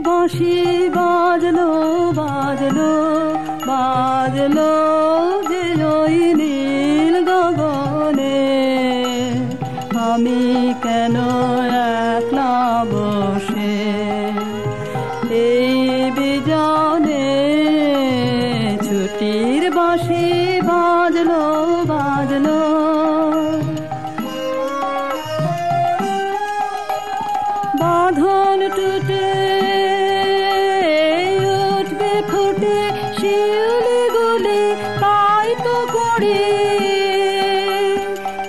বাঁশি বাজলো বাজলো বাজলো যে ওই নীল গগনে। আমি কেন একলা বসে? এই বিজানে ছুটির বাঁশি বাজলো বাজলো। বাঁধন টুটে উঠবে ফুটে শিউলি গুলি তাই তো করি।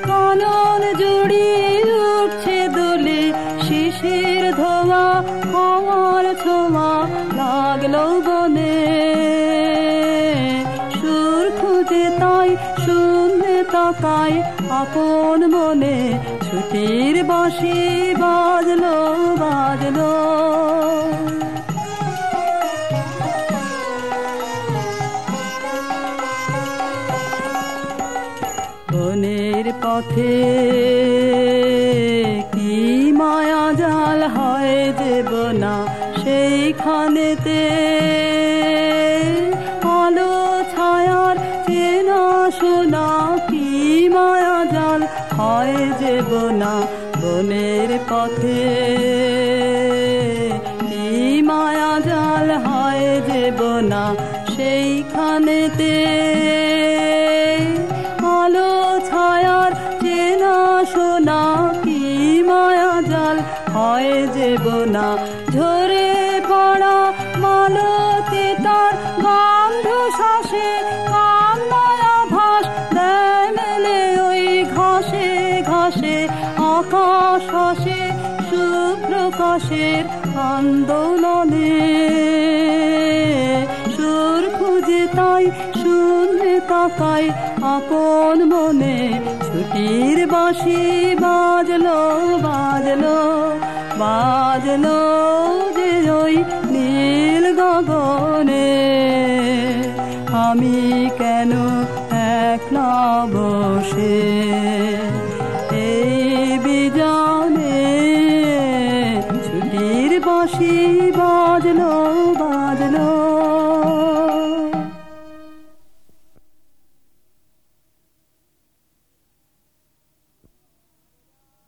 কানন জুড়ি উঠছে দুলি শিশির ধোয়া শুনতে আপন মনে ছুটির বাঁশি বাজলো বাজলো। বনের পথে কি মায়া জাল হয় দেব না সেইখানেতে? হয় দেব না বনের পথে। মায়া জাল হয় দেব না সেইখানেতে। আলো ছায়ার চেনা শোনা কি মায়া জাল হয় যেব না ঝরে পড়া মালতে তার গন্ধ শ্বাসে আকাশ সুপ্রকাশের আন্দোলনে। সুর খুঁজে তাই শুনলে তাকাই আপন মনে। ছুটির বাঁশি বাজলো বাজলো বাজলো যে ওই নীল গগনে। আমি কেন একলা বসে বাজলো বা